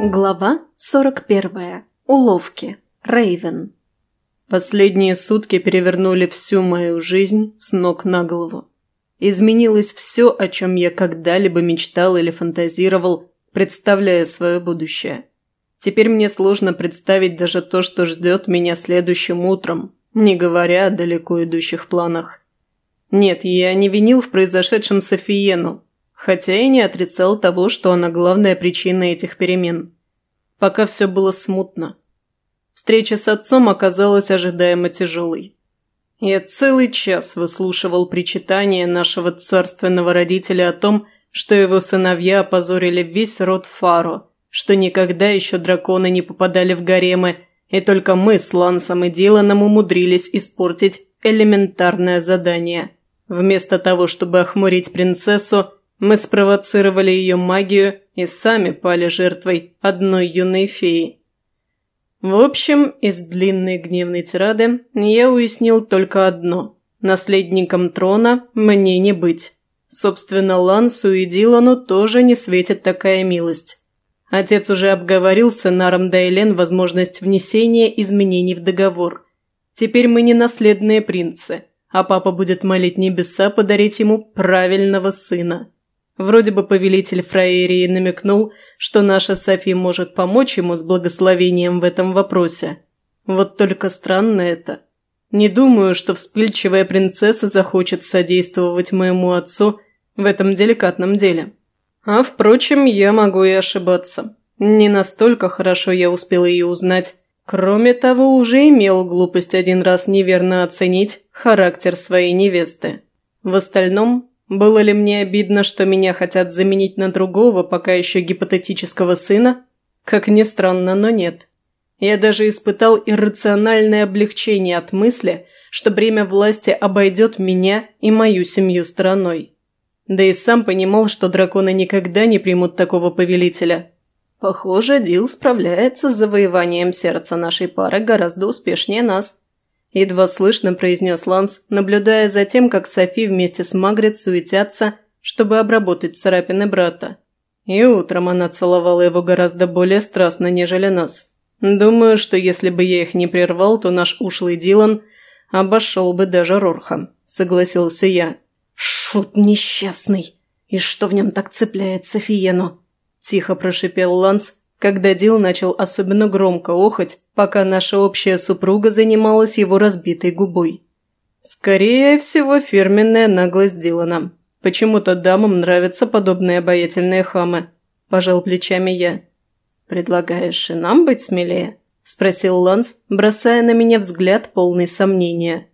Глава 41. Уловки. Рейвен. Последние сутки перевернули всю мою жизнь с ног на голову. Изменилось все, о чем я когда-либо мечтал или фантазировал, представляя свое будущее. Теперь мне сложно представить даже то, что ждет меня следующим утром, не говоря о далеко идущих планах. Нет, я не винил в произошедшем Софиену, хотя и не отрицал того, что она главная причина этих перемен пока все было смутно. Встреча с отцом оказалась ожидаемо тяжелой. Я целый час выслушивал причитания нашего царственного родителя о том, что его сыновья опозорили весь род Фаро, что никогда еще драконы не попадали в гаремы, и только мы с Лансом и Диланом умудрились испортить элементарное задание. Вместо того, чтобы охмурить принцессу, мы спровоцировали ее магию и сами пали жертвой одной юной феи. В общем, из длинной гневной тирады я уяснил только одно – наследником трона мне не быть. Собственно, Лансу и Дилану тоже не светит такая милость. Отец уже обговорил с Энаром Дайлен возможность внесения изменений в договор. Теперь мы не наследные принцы, а папа будет молить небеса подарить ему правильного сына. Вроде бы повелитель Фраерии намекнул, что наша Софи может помочь ему с благословением в этом вопросе. Вот только странно это. Не думаю, что вспыльчивая принцесса захочет содействовать моему отцу в этом деликатном деле. А, впрочем, я могу и ошибаться. Не настолько хорошо я успел ее узнать. Кроме того, уже имел глупость один раз неверно оценить характер своей невесты. В остальном, было ли мне обидно, что меня хотят заменить на другого, пока еще гипотетического сына? Как ни странно, но нет. Я даже испытал иррациональное облегчение от мысли, что бремя власти обойдет меня и мою семью стороной. Да и сам понимал, что драконы никогда не примут такого повелителя. Похоже, Дил справляется с завоеванием сердца нашей пары гораздо успешнее нас. Едва слышно произнес Ланс, наблюдая за тем, как Софи вместе с Магрит суетятся, чтобы обработать царапины брата. И утром она целовала его гораздо более страстно, нежели нас. Думаю, что если бы я их не прервал, то наш ушлый Дилан обошел бы даже Рорха, согласился я. «Шут несчастный! И что в нем так цепляет Софиену?» – тихо прошипел Ланс, когда Дил начал особенно громко охать, пока наша общая супруга занималась его разбитой губой. Скорее всего, фирменная наглость Дилана. Почему-то дамам нравятся подобные обаятельные хамы. Пожал плечами я. «Предлагаешь и нам быть смелее?» – спросил Ланс, бросая на меня взгляд полный сомнения.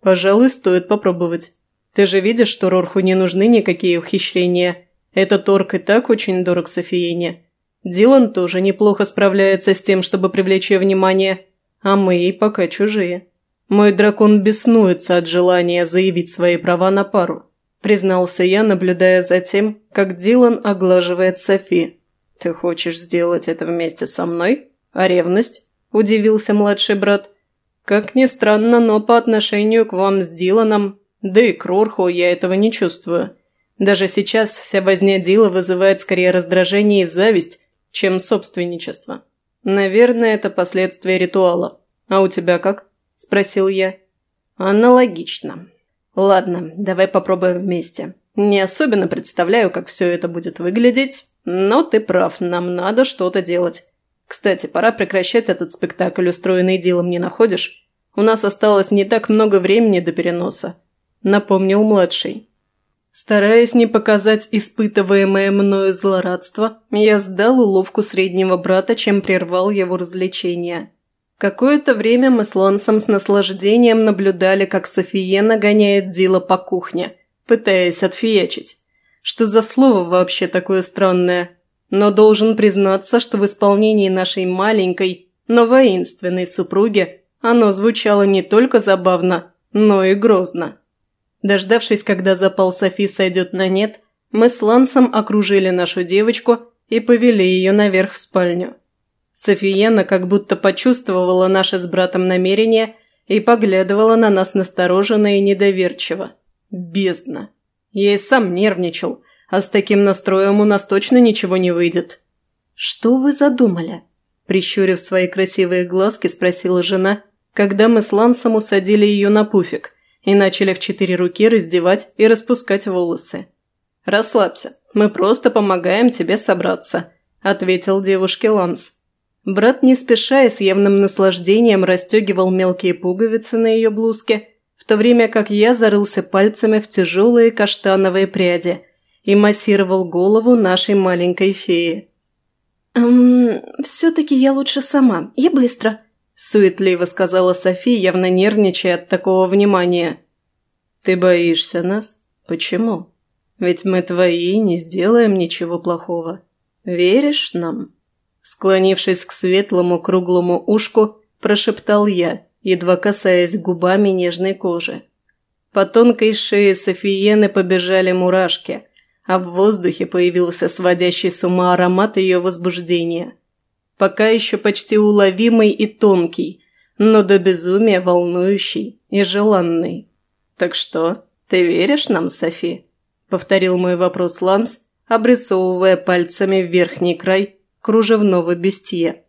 «Пожалуй, стоит попробовать. Ты же видишь, что Рорху не нужны никакие ухищрения. Этот орк и так очень дорог Софиене. Дилан тоже неплохо справляется с тем, чтобы привлечь ее внимание, а мы ей пока чужие. Мой дракон беснуется от желания заявить свои права на пару», – признался я, наблюдая за тем, как Дилан оглаживает Софи. «Ты хочешь сделать это вместе со мной? А ревность?» – удивился младший брат. «Как ни странно, но по отношению к вам с Диланом, да и к Рорху я этого не чувствую. Даже сейчас вся возня Дила вызывает скорее раздражение и зависть, чем собственничество. Наверное, это последствия ритуала. А у тебя как? Спросил я. Аналогично. Ладно, давай попробуем вместе. Не особенно представляю, как все это будет выглядеть, но ты прав, нам надо что-то делать. Кстати, пора прекращать этот спектакль, устроенный делом, не находишь? У нас осталось не так много времени до переноса. Напомнил младший. Стараясь не показать испытываемое мною злорадство, я сдал уловку среднего брата, чем прервал его развлечения. Какое-то время мы с Лансом с наслаждением наблюдали, как София нагоняет Дила по кухне, пытаясь отфиячить. Что за слово вообще такое странное? Но должен признаться, что в исполнении нашей маленькой, но воинственной супруги оно звучало не только забавно, но и грозно. Дождавшись, когда запал Софи сойдет на нет, мы с Лансом окружили нашу девочку и повели ее наверх в спальню. Софиена как будто почувствовала наше с братом намерение и поглядывала на нас настороженно и недоверчиво. Бездна. Я и сам нервничал, а с таким настроем у нас точно ничего не выйдет. «Что вы задумали?» Прищурив свои красивые глазки, спросила жена, когда мы с Лансом усадили ее на пуфик и начали в четыре руки раздевать и распускать волосы. «Расслабься, мы просто помогаем тебе собраться», – ответил девушке Ланс. Брат не спеша и с явным наслаждением расстегивал мелкие пуговицы на ее блузке, в то время как я зарылся пальцами в тяжелые каштановые пряди и массировал голову нашей маленькой феи. «Эм, все-таки я лучше сама, я быстро», – суетливо сказала София, явно нервничая от такого внимания. «Ты боишься нас? Почему? Ведь мы твои не сделаем ничего плохого. Веришь нам?» Склонившись к светлому круглому ушку, прошептал я, едва касаясь губами нежной кожи. По тонкой шее Софиены побежали мурашки, а в воздухе появился сводящий с ума аромат ее возбуждения. Пока еще почти уловимый и тонкий, но до безумия волнующий и желанный. «Так что, ты веришь нам, Софи?» – повторил мой вопрос Ланс, обрисовывая пальцами верхний край кружевного бюстье.